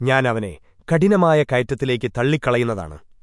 ഞാൻ അവനെ കഠിനമായ കയറ്റത്തിലേക്ക് തള്ളിക്കളയുന്നതാണ്